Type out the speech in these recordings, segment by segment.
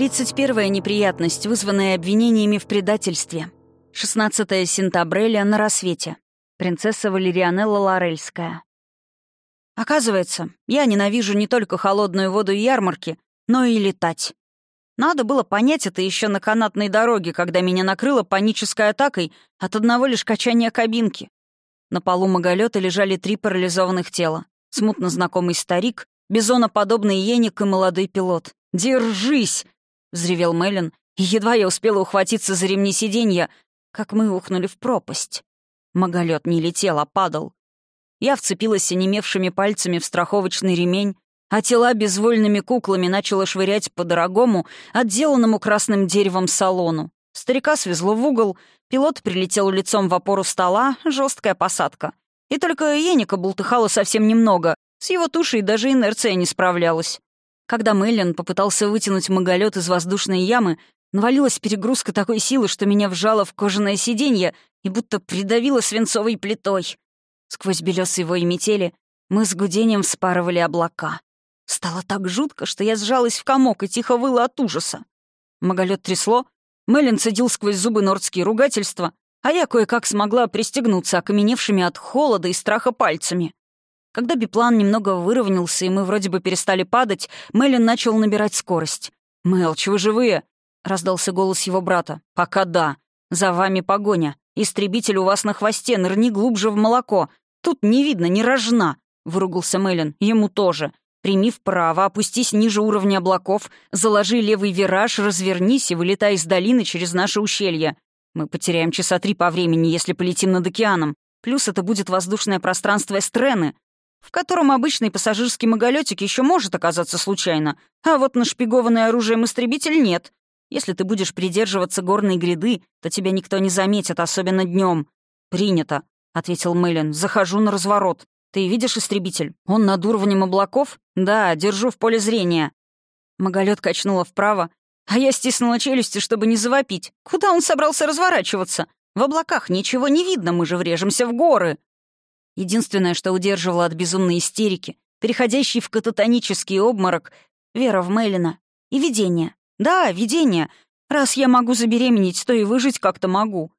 31-я неприятность, вызванная обвинениями в предательстве. 16 сентября на рассвете. Принцесса Валерианелла Лорельская. Оказывается, я ненавижу не только холодную воду и ярмарки, но и летать. Надо было понять это еще на канатной дороге, когда меня накрыло панической атакой от одного лишь качания кабинки. На полу маголета лежали три парализованных тела. Смутно знакомый старик, бизоноподобный еник и молодой пилот. «Держись!» — взревел Меллен, и едва я успела ухватиться за ремни сиденья, как мы ухнули в пропасть. Маголет не летел, а падал. Я вцепилась онемевшими пальцами в страховочный ремень, а тела безвольными куклами начала швырять по дорогому, отделанному красным деревом салону. Старика свезло в угол, пилот прилетел лицом в опору стола, жесткая посадка. И только Еника бултыхала совсем немного, с его тушей даже инерция не справлялась. Когда Мэлен попытался вытянуть маголет из воздушной ямы, навалилась перегрузка такой силы, что меня вжало в кожаное сиденье и будто придавило свинцовой плитой. Сквозь белесые вой метели мы с гудением вспарывали облака. Стало так жутко, что я сжалась в комок и тихо выла от ужаса. Маголет трясло, Мэлен цедил сквозь зубы нордские ругательства, а я кое-как смогла пристегнуться окаменевшими от холода и страха пальцами. Когда биплан немного выровнялся, и мы вроде бы перестали падать, Мэлен начал набирать скорость. «Мэлч, вы живые?» — раздался голос его брата. «Пока да. За вами погоня. Истребитель у вас на хвосте, нырни глубже в молоко. Тут не видно ни рожна», — выругался Мэлен. «Ему тоже. Прими вправо, опустись ниже уровня облаков, заложи левый вираж, развернись и вылетай из долины через наше ущелье. Мы потеряем часа три по времени, если полетим над океаном. Плюс это будет воздушное пространство Эстрены, в котором обычный пассажирский маголетик еще может оказаться случайно, а вот нашпигованный оружием истребитель нет. Если ты будешь придерживаться горной гряды, то тебя никто не заметит, особенно днем. «Принято», — ответил Мэлен. «Захожу на разворот. Ты видишь истребитель? Он над уровнем облаков? Да, держу в поле зрения». Маголет качнула вправо, а я стиснула челюсти, чтобы не завопить. Куда он собрался разворачиваться? В облаках ничего не видно, мы же врежемся в горы. Единственное, что удерживало от безумной истерики, переходящей в кататонический обморок, вера в Мелина и видение. Да, видение. Раз я могу забеременеть, то и выжить как-то могу.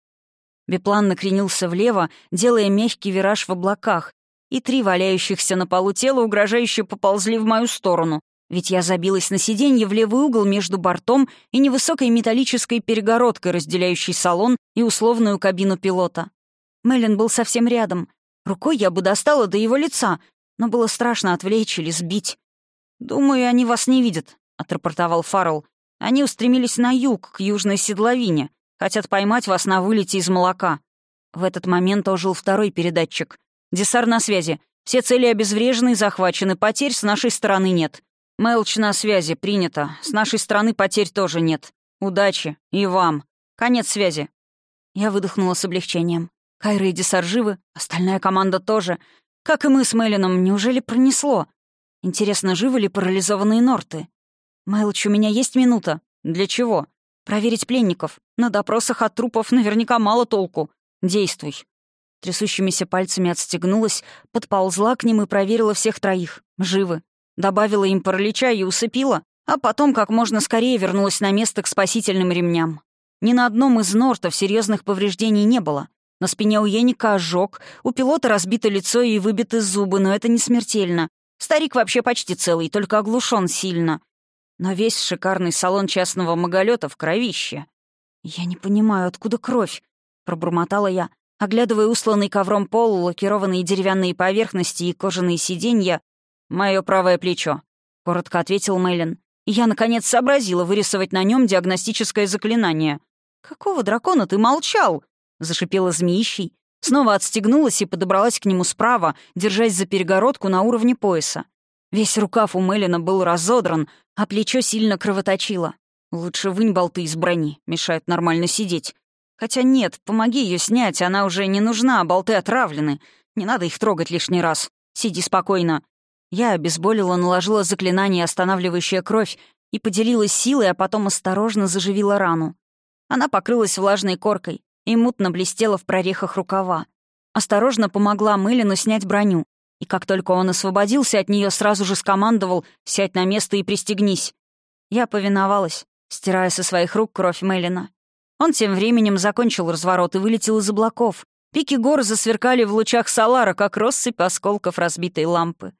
Биплан накренился влево, делая мягкий вираж в облаках, и три валяющихся на полу тела угрожающе поползли в мою сторону, ведь я забилась на сиденье в левый угол между бортом и невысокой металлической перегородкой, разделяющей салон и условную кабину пилота. Мэлен был совсем рядом. Рукой я бы достала до его лица, но было страшно отвлечь или сбить. «Думаю, они вас не видят», — отрапортовал Фаррелл. Они устремились на юг, к южной седловине. Хотят поймать вас на вылете из молока». В этот момент ожил второй передатчик. «Десар на связи. Все цели обезврежены и захвачены. Потерь с нашей стороны нет. Мелч на связи. Принято. С нашей стороны потерь тоже нет. Удачи. И вам. Конец связи». Я выдохнула с облегчением. Кайра и Десар живы, остальная команда тоже. Как и мы с Мелином, неужели пронесло? Интересно, живы ли парализованные норты? «Мэлч, у меня есть минута». «Для чего?» «Проверить пленников. На допросах от трупов наверняка мало толку. Действуй». Трясущимися пальцами отстегнулась, подползла к ним и проверила всех троих. Живы. Добавила им паралича и усыпила, а потом как можно скорее вернулась на место к спасительным ремням. Ни на одном из нортов серьезных повреждений не было. На спине у Еника ожог, у пилота разбито лицо и выбиты зубы, но это не смертельно. Старик вообще почти целый, только оглушен сильно но весь шикарный салон частного маголета в кровище. «Я не понимаю, откуда кровь?» — пробормотала я, оглядывая усланный ковром пол, лакированные деревянные поверхности и кожаные сиденья. «Мое правое плечо», — коротко ответил Мэйлин. И я, наконец, сообразила вырисовать на нем диагностическое заклинание. «Какого дракона ты молчал?» — зашипела змеищей. Снова отстегнулась и подобралась к нему справа, держась за перегородку на уровне пояса. Весь рукав у Мелина был разодран, а плечо сильно кровоточило. Лучше вынь болты из брони, мешают нормально сидеть. Хотя нет, помоги ее снять, она уже не нужна, а болты отравлены. Не надо их трогать лишний раз. Сиди спокойно. Я обезболила, наложила заклинание, останавливающее кровь, и поделилась силой, а потом осторожно заживила рану. Она покрылась влажной коркой и мутно блестела в прорехах рукава. Осторожно помогла Мылину снять броню, и как только он освободился от нее, сразу же скомандовал «сядь на место и пристегнись». Я повиновалась. стирая со своих рук кровь Мелина. Он тем временем закончил разворот и вылетел из облаков. Пики гор засверкали в лучах Салара, как россыпь осколков разбитой лампы.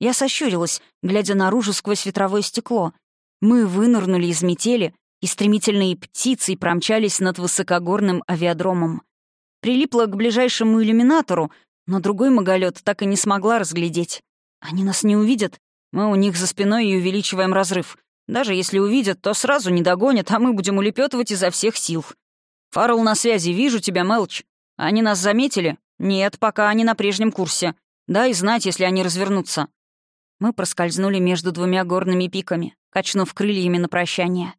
Я сощурилась, глядя наружу сквозь ветровое стекло. Мы вынырнули из метели, и стремительные птицы промчались над высокогорным авиадромом. Прилипла к ближайшему иллюминатору, но другой маголет так и не смогла разглядеть. Они нас не увидят. Мы у них за спиной и увеличиваем разрыв. Даже если увидят, то сразу не догонят, а мы будем улепетывать изо всех сил. Фаррелл на связи, вижу тебя, Мелч. Они нас заметили? Нет, пока они на прежнем курсе. Дай знать, если они развернутся. Мы проскользнули между двумя горными пиками, качнув крыльями на прощание.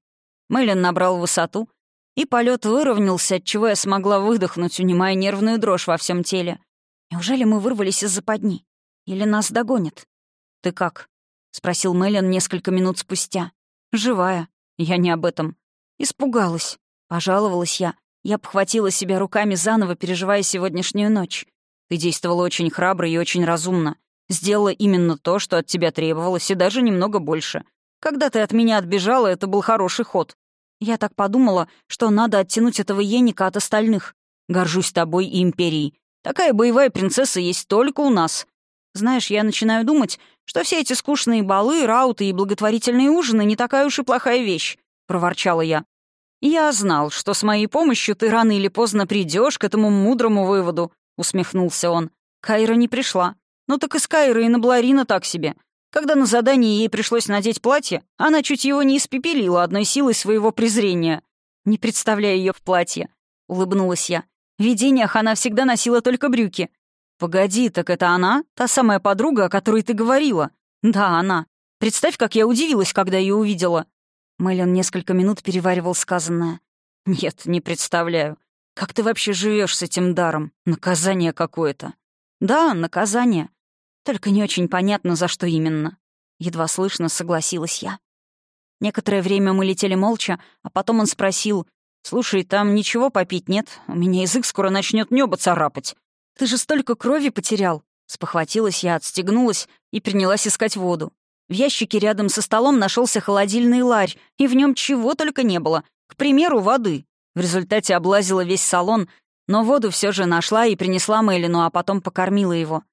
Мэлен набрал высоту, и полет выровнялся, отчего я смогла выдохнуть, унимая нервную дрожь во всем теле. Неужели мы вырвались из западни? Или нас догонят? «Ты как?» — спросил Мэлен несколько минут спустя. «Живая. Я не об этом. Испугалась. Пожаловалась я, я обхватила себя руками заново, переживая сегодняшнюю ночь. Ты действовала очень храбро и очень разумно. Сделала именно то, что от тебя требовалось, и даже немного больше. Когда ты от меня отбежала, это был хороший ход. Я так подумала, что надо оттянуть этого Еника от остальных. Горжусь тобой и Империей. Такая боевая принцесса есть только у нас. Знаешь, я начинаю думать, что все эти скучные балы, рауты и благотворительные ужины не такая уж и плохая вещь», — проворчала я. «Я знал, что с моей помощью ты рано или поздно придешь к этому мудрому выводу», — усмехнулся он. Кайра не пришла. Ну так и с Кайрой и на Бларина так себе. Когда на задании ей пришлось надеть платье, она чуть его не испепелила одной силой своего презрения. Не представляя ее в платье, улыбнулась я. В видениях она всегда носила только брюки. «Погоди, так это она? Та самая подруга, о которой ты говорила?» «Да, она. Представь, как я удивилась, когда ее увидела. Мэлен несколько минут переваривал сказанное. «Нет, не представляю. Как ты вообще живешь с этим даром? Наказание какое-то». «Да, наказание. Только не очень понятно, за что именно». Едва слышно согласилась я. Некоторое время мы летели молча, а потом он спросил, «Слушай, там ничего попить нет? У меня язык скоро начнет небо царапать. Ты же столько крови потерял». Спохватилась я, отстегнулась и принялась искать воду. В ящике рядом со столом нашелся холодильный ларь, и в нем чего только не было. К примеру, воды. В результате облазила весь салон, но воду все же нашла и принесла Мэлину, а потом покормила его.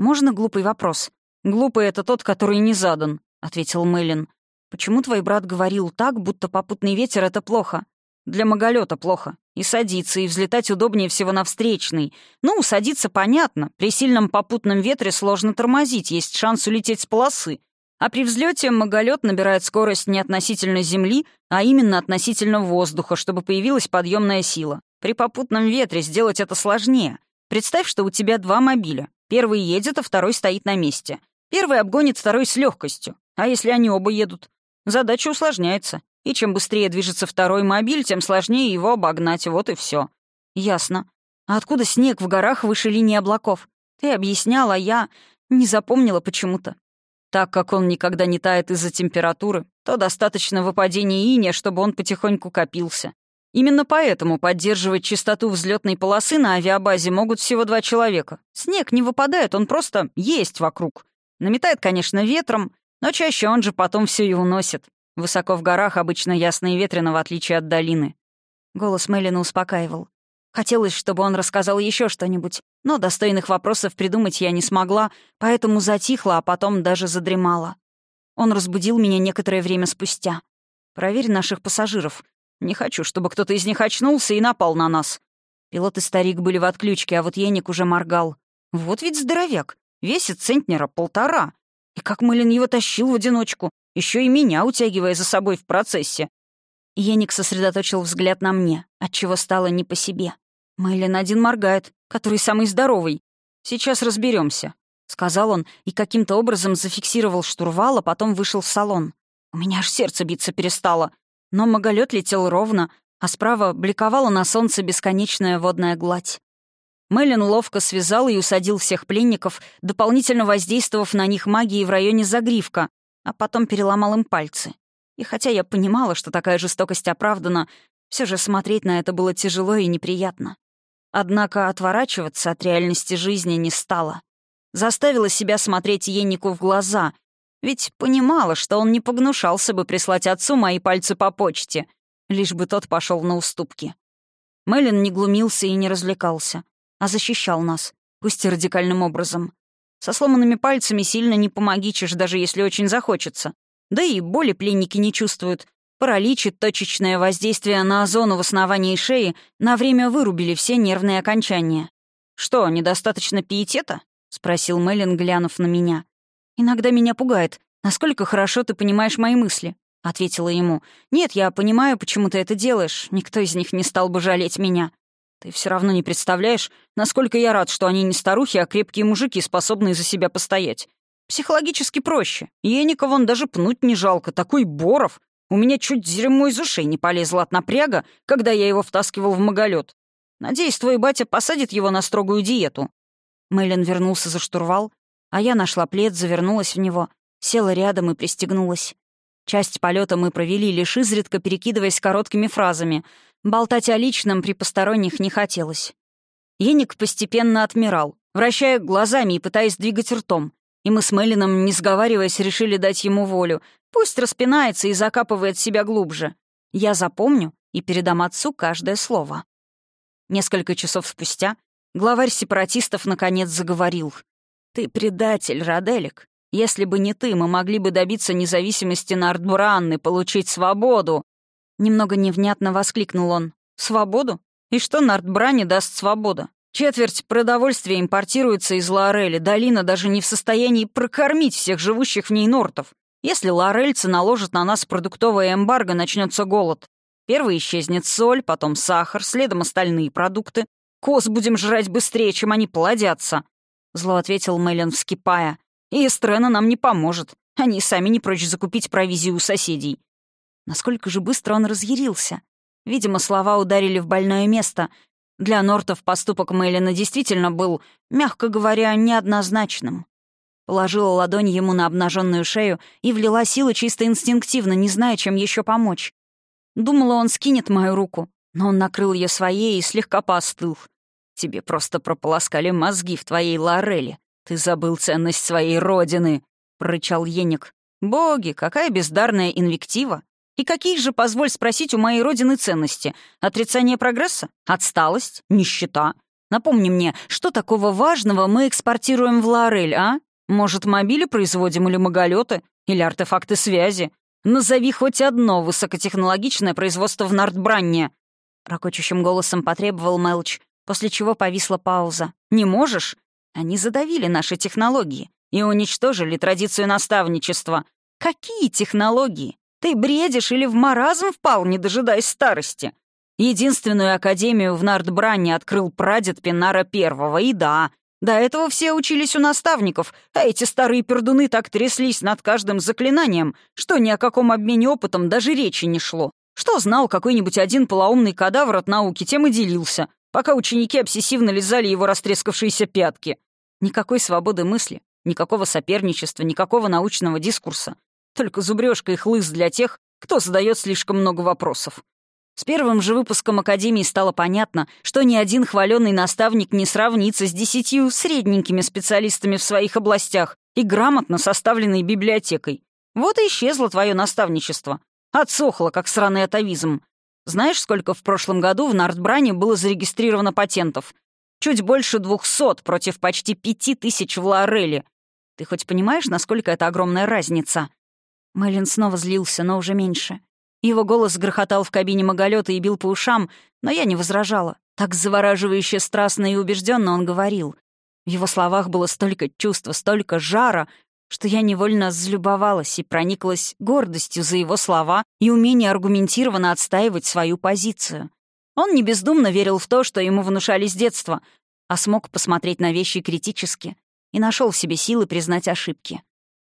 «Можно глупый вопрос?» «Глупый — это тот, который не задан», — ответил Мэлин. «Почему твой брат говорил так, будто попутный ветер — это плохо?» «Для маголета плохо. И садиться, и взлетать удобнее всего на встречный. Ну, садиться понятно. При сильном попутном ветре сложно тормозить, есть шанс улететь с полосы. А при взлете маголет набирает скорость не относительно Земли, а именно относительно воздуха, чтобы появилась подъемная сила. При попутном ветре сделать это сложнее. Представь, что у тебя два мобиля. Первый едет, а второй стоит на месте. Первый обгонит второй с легкостью. А если они оба едут? Задача усложняется. И чем быстрее движется второй мобиль, тем сложнее его обогнать. Вот и все. Ясно. А откуда снег в горах выше линии облаков? Ты объясняла, я не запомнила почему-то. Так как он никогда не тает из-за температуры, то достаточно выпадения иния, чтобы он потихоньку копился. Именно поэтому поддерживать чистоту взлетной полосы на авиабазе могут всего два человека. Снег не выпадает, он просто есть вокруг. Наметает, конечно, ветром, но чаще он же потом все и уносит. Высоко в горах обычно ясно и ветрено, в отличие от долины. Голос Мелина успокаивал. Хотелось, чтобы он рассказал еще что-нибудь, но достойных вопросов придумать я не смогла, поэтому затихла, а потом даже задремала. Он разбудил меня некоторое время спустя. «Проверь наших пассажиров. Не хочу, чтобы кто-то из них очнулся и напал на нас». Пилот и старик были в отключке, а вот Еник уже моргал. «Вот ведь здоровяк. Весит центнера полтора. И как Мылин его тащил в одиночку, еще и меня утягивая за собой в процессе. Еник сосредоточил взгляд на мне, отчего стало не по себе. Мэйлин один моргает, который самый здоровый. Сейчас разберемся, сказал он и каким-то образом зафиксировал штурвал, а потом вышел в салон. У меня аж сердце биться перестало. Но маголет летел ровно, а справа бликовала на солнце бесконечная водная гладь. Мэлен ловко связал и усадил всех пленников, дополнительно воздействовав на них магией в районе загривка, а потом переломал им пальцы. И хотя я понимала, что такая жестокость оправдана, все же смотреть на это было тяжело и неприятно. Однако отворачиваться от реальности жизни не стала. Заставила себя смотреть Еннику в глаза Ведь понимала, что он не погнушался бы прислать отцу мои пальцы по почте, лишь бы тот пошел на уступки. Мэлен не глумился и не развлекался, а защищал нас, пусть и радикальным образом. Со сломанными пальцами сильно не помогичишь, даже если очень захочется. Да и боли пленники не чувствуют. Паралич и точечное воздействие на зону в основании шеи на время вырубили все нервные окончания. «Что, недостаточно пиетета?» — спросил Мэлен, глянув на меня. «Иногда меня пугает, насколько хорошо ты понимаешь мои мысли», — ответила ему. «Нет, я понимаю, почему ты это делаешь. Никто из них не стал бы жалеть меня. Ты все равно не представляешь, насколько я рад, что они не старухи, а крепкие мужики, способные за себя постоять. Психологически проще. Еника вон даже пнуть не жалко. Такой Боров. У меня чуть дерьмо из ушей не полезло от напряга, когда я его втаскивал в маголет. Надеюсь, твой батя посадит его на строгую диету». Мэйлин вернулся за штурвал, а я нашла плед, завернулась в него, села рядом и пристегнулась. Часть полета мы провели, лишь изредка перекидываясь короткими фразами. Болтать о личном при посторонних не хотелось. Еник постепенно отмирал, вращая глазами и пытаясь двигать ртом. И мы с Мелином, не сговариваясь, решили дать ему волю. Пусть распинается и закапывает себя глубже. Я запомню и передам отцу каждое слово. Несколько часов спустя главарь сепаратистов наконец заговорил. «Ты предатель, Раделик. Если бы не ты, мы могли бы добиться независимости Нардбранны, получить свободу». Немного невнятно воскликнул он. «Свободу? И что Нардбране даст свобода? Четверть продовольствия импортируется из Лорели. Долина даже не в состоянии прокормить всех живущих в ней нортов. Если лорельцы наложат на нас продуктовое эмбарго, начнется голод. Первый исчезнет соль, потом сахар, следом остальные продукты. Коз будем жрать быстрее, чем они плодятся. Зло ответил Мэлен, вскипая. И Эстрена нам не поможет. Они сами не прочь закупить провизию у соседей. Насколько же быстро он разъярился. Видимо, слова ударили в больное место, для Нортов поступок Мэйлина действительно был, мягко говоря, неоднозначным. Положила ладонь ему на обнаженную шею и влила силы чисто инстинктивно, не зная, чем еще помочь. Думала, он скинет мою руку, но он накрыл ее своей и слегка поостыл. «Тебе просто прополоскали мозги в твоей Лореле. Ты забыл ценность своей родины», — прорычал Еник. «Боги, какая бездарная инвектива! И какие же, позволь спросить, у моей родины ценности? Отрицание прогресса? Отсталость? Нищета? Напомни мне, что такого важного мы экспортируем в Лорель, а? Может, мобили производим или маголеты? Или артефакты связи? Назови хоть одно высокотехнологичное производство в Нортбранне. Рокочущим голосом потребовал Мелч, после чего повисла пауза. «Не можешь?» Они задавили наши технологии и уничтожили традицию наставничества. Какие технологии? Ты бредишь или в маразм впал, не дожидаясь старости? Единственную академию в Нардбранне открыл прадед Пинара Первого, и да, до этого все учились у наставников, а эти старые пердуны так тряслись над каждым заклинанием, что ни о каком обмене опытом даже речи не шло. Что знал какой-нибудь один полоумный кадавр от науки, тем и делился, пока ученики обсессивно лизали его растрескавшиеся пятки. Никакой свободы мысли, никакого соперничества, никакого научного дискурса. Только зубрёжка и хлыст для тех, кто задает слишком много вопросов. С первым же выпуском Академии стало понятно, что ни один хваленный наставник не сравнится с десятью средненькими специалистами в своих областях и грамотно составленной библиотекой. Вот и исчезло твое наставничество. Отсохло, как сраный атовизм. Знаешь, сколько в прошлом году в Нардбране было зарегистрировано патентов? Чуть больше двухсот против почти пяти тысяч в Лореле. Ты хоть понимаешь, насколько это огромная разница? Мэлен снова злился, но уже меньше. Его голос грохотал в кабине маголета и бил по ушам, но я не возражала. Так завораживающе страстно и убежденно он говорил. В его словах было столько чувства, столько жара, что я невольно залюбовалась и прониклась гордостью за его слова и умение аргументированно отстаивать свою позицию. Он не бездумно верил в то, что ему внушали с детства, а смог посмотреть на вещи критически и нашел в себе силы признать ошибки.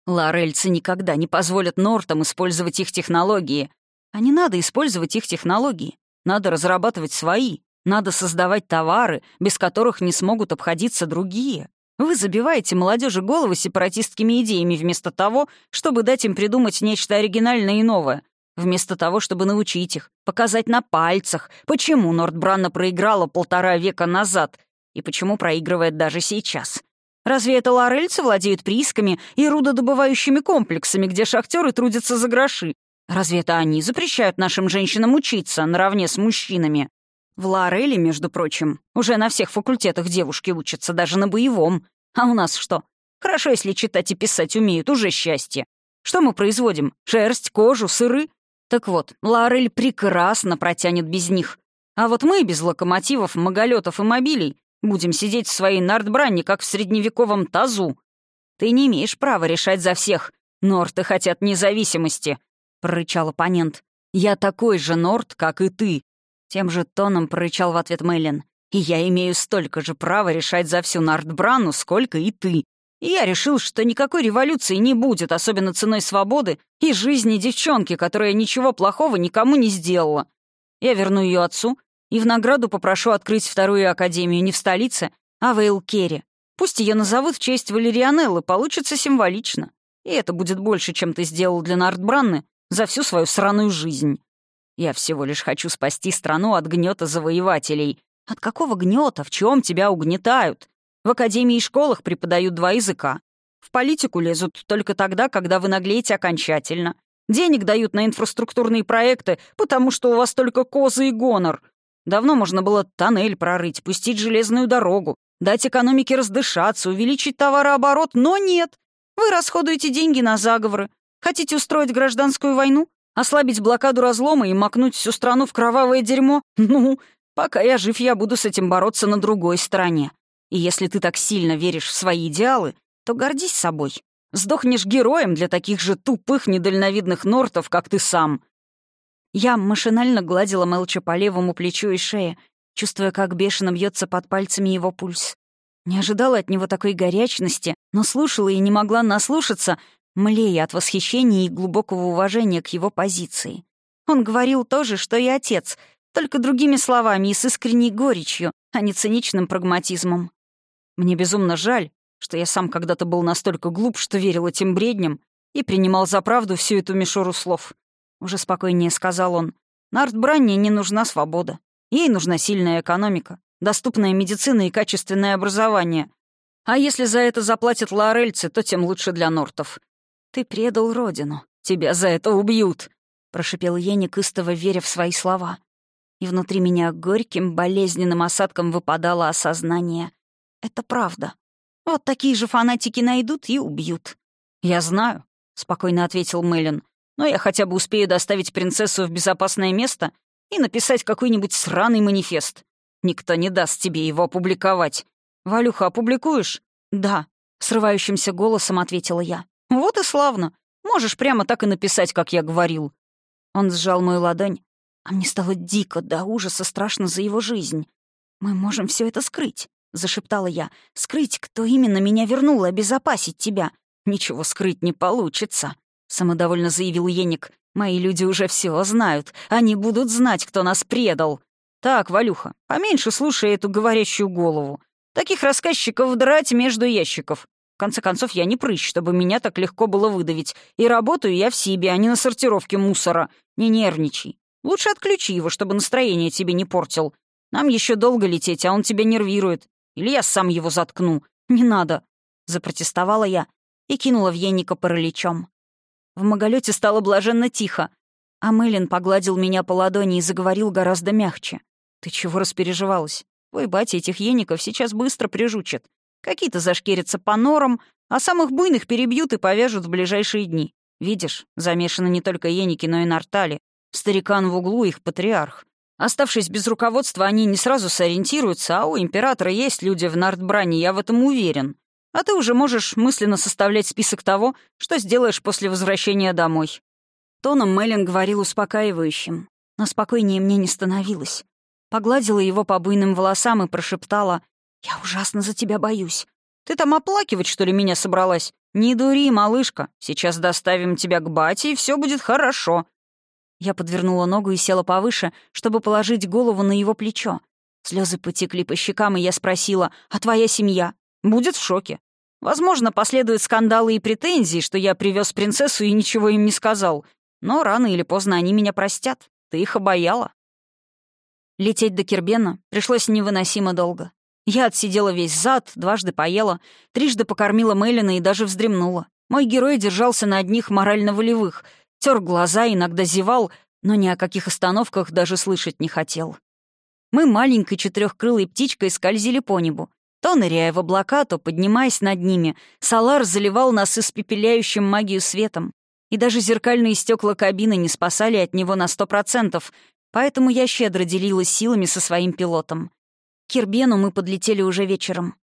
Лорельцы никогда не позволят Нортам использовать их технологии. А не надо использовать их технологии. Надо разрабатывать свои. Надо создавать товары, без которых не смогут обходиться другие. Вы забиваете молодежи головы сепаратистскими идеями вместо того, чтобы дать им придумать нечто оригинальное и новое. Вместо того, чтобы научить их, показать на пальцах, почему Нортбранна проиграла полтора века назад и почему проигрывает даже сейчас. Разве это лорельцы владеют приисками и рудодобывающими комплексами, где шахтеры трудятся за гроши? Разве это они запрещают нашим женщинам учиться наравне с мужчинами? В Лореле, между прочим, уже на всех факультетах девушки учатся, даже на боевом. А у нас что? Хорошо, если читать и писать умеют, уже счастье. Что мы производим? Шерсть, кожу, сыры? Так вот, Лорель прекрасно протянет без них. А вот мы без локомотивов, маголетов и мобилей будем сидеть в своей нардбранне, как в средневековом тазу. Ты не имеешь права решать за всех. Норты хотят независимости, — прорычал оппонент. Я такой же Норт, как и ты. Тем же тоном прорычал в ответ Мэлен. И я имею столько же права решать за всю Нардбрану, сколько и ты. И я решил, что никакой революции не будет, особенно ценой свободы и жизни девчонки, которая ничего плохого никому не сделала. Я верну ее отцу и в награду попрошу открыть вторую академию не в столице, а в Эйлкере. Пусть ее назовут в честь Валерианеллы, получится символично. И это будет больше, чем ты сделал для Нардбранны за всю свою сраную жизнь. Я всего лишь хочу спасти страну от гнета завоевателей. От какого гнета? В чем тебя угнетают? В академии и школах преподают два языка. В политику лезут только тогда, когда вы наглеете окончательно. Денег дают на инфраструктурные проекты, потому что у вас только козы и гонор. Давно можно было тоннель прорыть, пустить железную дорогу, дать экономике раздышаться, увеличить товарооборот, но нет. Вы расходуете деньги на заговоры. Хотите устроить гражданскую войну? Ослабить блокаду разлома и макнуть всю страну в кровавое дерьмо? Ну, пока я жив, я буду с этим бороться на другой стороне. И если ты так сильно веришь в свои идеалы, то гордись собой. Сдохнешь героем для таких же тупых, недальновидных нортов, как ты сам. Я машинально гладила Мелча по левому плечу и шее, чувствуя, как бешено бьется под пальцами его пульс. Не ожидала от него такой горячности, но слушала и не могла наслушаться, млея от восхищения и глубокого уважения к его позиции. Он говорил то же, что и отец, только другими словами и с искренней горечью, а не циничным прагматизмом. Мне безумно жаль, что я сам когда-то был настолько глуп, что верил этим бредням и принимал за правду всю эту мишуру слов. Уже спокойнее сказал он. Бранне не нужна свобода. Ей нужна сильная экономика, доступная медицина и качественное образование. А если за это заплатят лорельцы, то тем лучше для нортов. Ты предал родину. Тебя за это убьют, — прошипел Еник, истово веря в свои слова. И внутри меня горьким, болезненным осадком выпадало осознание. Это правда. Вот такие же фанатики найдут и убьют. «Я знаю», — спокойно ответил Мэлен. «но я хотя бы успею доставить принцессу в безопасное место и написать какой-нибудь сраный манифест. Никто не даст тебе его опубликовать. Валюха, опубликуешь?» «Да», — срывающимся голосом ответила я. «Вот и славно. Можешь прямо так и написать, как я говорил». Он сжал мою ладонь, а мне стало дико, до ужаса страшно за его жизнь. «Мы можем все это скрыть зашептала я. «Скрыть, кто именно меня вернул, и обезопасить тебя». «Ничего скрыть не получится», — самодовольно заявил Еник. «Мои люди уже все знают. Они будут знать, кто нас предал». «Так, Валюха, поменьше слушай эту говорящую голову. Таких рассказчиков драть между ящиков. В конце концов, я не прыщ, чтобы меня так легко было выдавить. И работаю я в себе, а не на сортировке мусора. Не нервничай. Лучше отключи его, чтобы настроение тебе не портил. Нам еще долго лететь, а он тебя нервирует. Или я сам его заткну. Не надо!» Запротестовала я и кинула в Енника параличом. В Маголете стало блаженно тихо, а Мэлен погладил меня по ладони и заговорил гораздо мягче. «Ты чего распереживалась? Твой батя этих Енников сейчас быстро прижучат. Какие-то зашкерятся по норам, а самых буйных перебьют и повяжут в ближайшие дни. Видишь, замешаны не только Еники, но и Нартали. Старикан в углу их патриарх. Оставшись без руководства, они не сразу сориентируются, а у императора есть люди в Нардбране, я в этом уверен. А ты уже можешь мысленно составлять список того, что сделаешь после возвращения домой». Тоном Мэлен говорил успокаивающим, но спокойнее мне не становилось. Погладила его по буйным волосам и прошептала, «Я ужасно за тебя боюсь. Ты там оплакивать, что ли, меня собралась? Не дури, малышка. Сейчас доставим тебя к бате, и все будет хорошо. Я подвернула ногу и села повыше, чтобы положить голову на его плечо. Слезы потекли по щекам, и я спросила, «А твоя семья?» «Будет в шоке. Возможно, последуют скандалы и претензии, что я привез принцессу и ничего им не сказал. Но рано или поздно они меня простят. Ты их обаяла». Лететь до Кирбена пришлось невыносимо долго. Я отсидела весь зад, дважды поела, трижды покормила Мелина и даже вздремнула. Мой герой держался на одних морально-волевых, тер глаза, иногда зевал, но ни о каких остановках даже слышать не хотел. Мы маленькой четырехкрылой птичкой скользили по небу. То ныряя в облака, то поднимаясь над ними, Салар заливал нас испепеляющим магию светом. И даже зеркальные стекла кабины не спасали от него на сто процентов, поэтому я щедро делилась силами со своим пилотом. К Кирбену мы подлетели уже вечером.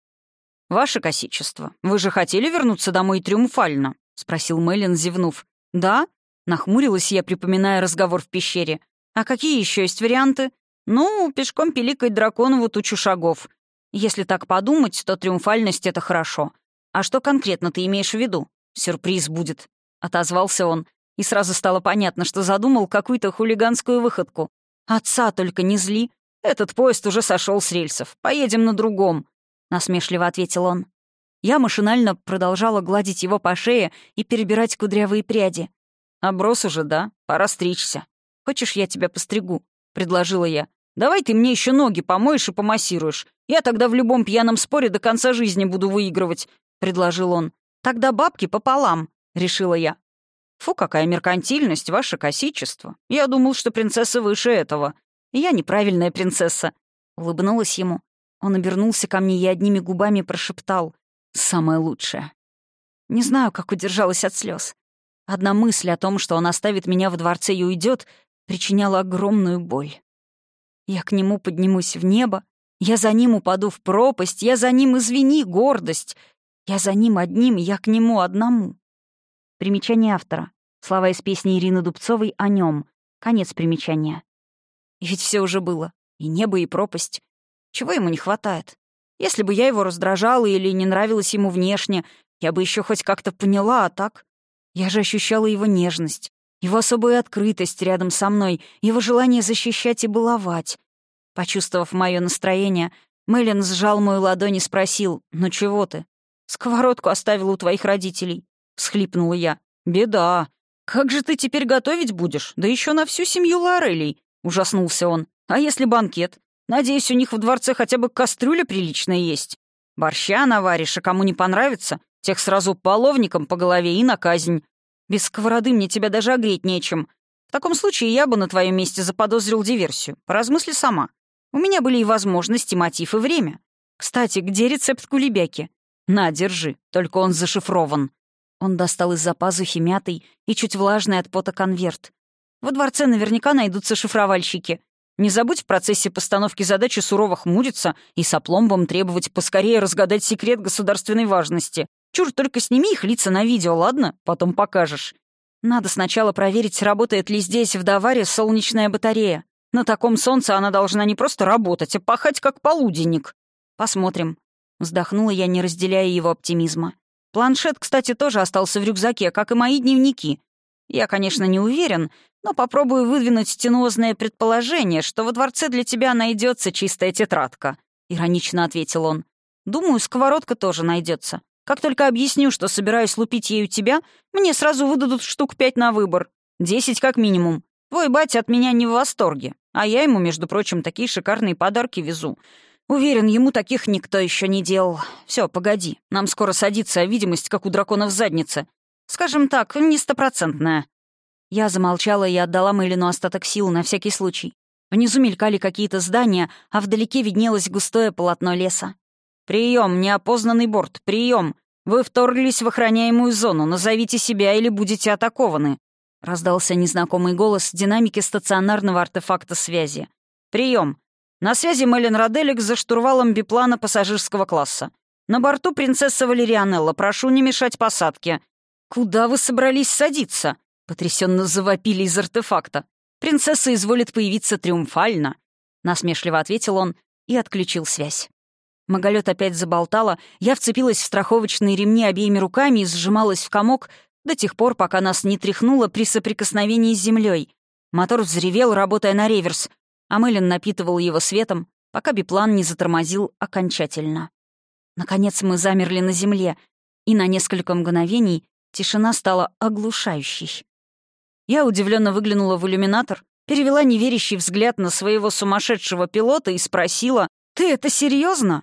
«Ваше косичество, вы же хотели вернуться домой триумфально?» — спросил Мэлен, зевнув. «Да?» — нахмурилась я, припоминая разговор в пещере. «А какие еще есть варианты?» «Ну, пешком пиликать драконову тучу шагов. Если так подумать, то триумфальность — это хорошо. А что конкретно ты имеешь в виду? Сюрприз будет», — отозвался он. И сразу стало понятно, что задумал какую-то хулиганскую выходку. «Отца только не зли. Этот поезд уже сошел с рельсов. Поедем на другом», — насмешливо ответил он. Я машинально продолжала гладить его по шее и перебирать кудрявые пряди. «Оброс уже, да? Пора стричься. Хочешь, я тебя постригу?» — предложила я. «Давай ты мне еще ноги помоешь и помассируешь. Я тогда в любом пьяном споре до конца жизни буду выигрывать», — предложил он. «Тогда бабки пополам», — решила я. «Фу, какая меркантильность, ваше косичество. Я думал, что принцесса выше этого. Я неправильная принцесса», — улыбнулась ему. Он обернулся ко мне и одними губами прошептал «Самое лучшее». Не знаю, как удержалась от слез. Одна мысль о том, что он оставит меня в дворце и уйдет, причиняла огромную боль. Я к нему поднимусь в небо, я за ним упаду в пропасть, я за ним, извини, гордость. Я за ним одним, я к нему одному. Примечание автора. Слова из песни Ирины Дубцовой о нем. Конец примечания. И ведь все уже было. И небо, и пропасть. Чего ему не хватает? Если бы я его раздражала или не нравилась ему внешне, я бы еще хоть как-то поняла, а так... Я же ощущала его нежность, его особую открытость рядом со мной, его желание защищать и баловать. Почувствовав мое настроение, Мэлен сжал мою ладонь и спросил, «Ну чего ты?» «Сковородку оставил у твоих родителей», — всхлипнула я. «Беда. Как же ты теперь готовить будешь? Да еще на всю семью Лорелей», — ужаснулся он. «А если банкет? Надеюсь, у них в дворце хотя бы кастрюля приличная есть. Борща наваришь, а кому не понравится, тех сразу половником по голове и на казнь. Без сковороды мне тебя даже огреть нечем. В таком случае я бы на твоем месте заподозрил диверсию. Поразмысли сама. У меня были и возможности, мотив, и время. Кстати, где рецепт кулебяки? На, держи, только он зашифрован. Он достал из-за пазухи мятый и чуть влажный от пота конверт. Во дворце наверняка найдутся шифровальщики. Не забудь в процессе постановки задачи сурово хмуриться и с опломбом требовать поскорее разгадать секрет государственной важности. Чур, только сними их лица на видео, ладно? Потом покажешь. Надо сначала проверить, работает ли здесь в Даваре солнечная батарея. На таком солнце она должна не просто работать, а пахать как полуденник. Посмотрим. Вздохнула я, не разделяя его оптимизма. Планшет, кстати, тоже остался в рюкзаке, как и мои дневники. Я, конечно, не уверен, но попробую выдвинуть стенозное предположение, что во дворце для тебя найдется чистая тетрадка», — иронично ответил он. «Думаю, сковородка тоже найдется. Как только объясню, что собираюсь лупить ею тебя, мне сразу выдадут штук пять на выбор. Десять как минимум. Твой батя от меня не в восторге. А я ему, между прочим, такие шикарные подарки везу. Уверен, ему таких никто еще не делал. Все, погоди, нам скоро садится, а видимость, как у дракона в заднице. Скажем так, не стопроцентная. Я замолчала и отдала Мэлину остаток сил на всякий случай. Внизу мелькали какие-то здания, а вдалеке виднелось густое полотно леса. «Прием, неопознанный борт, прием! Вы вторглись в охраняемую зону, назовите себя или будете атакованы!» Раздался незнакомый голос в динамике стационарного артефакта связи. «Прием! На связи Мэлен Роделик за штурвалом биплана пассажирского класса. На борту принцесса Валерианелла. Прошу не мешать посадке». «Куда вы собрались садиться?» — потрясенно завопили из артефакта. «Принцесса изволит появиться триумфально», — насмешливо ответил он и отключил связь. Маголет опять заболтала, я вцепилась в страховочные ремни обеими руками и сжималась в комок до тех пор, пока нас не тряхнуло при соприкосновении с землей. Мотор взревел, работая на реверс, а Мэлен напитывал его светом, пока биплан не затормозил окончательно. Наконец мы замерли на земле, и на несколько мгновений тишина стала оглушающей. Я удивленно выглянула в иллюминатор, перевела неверящий взгляд на своего сумасшедшего пилота и спросила, «Ты это серьезно?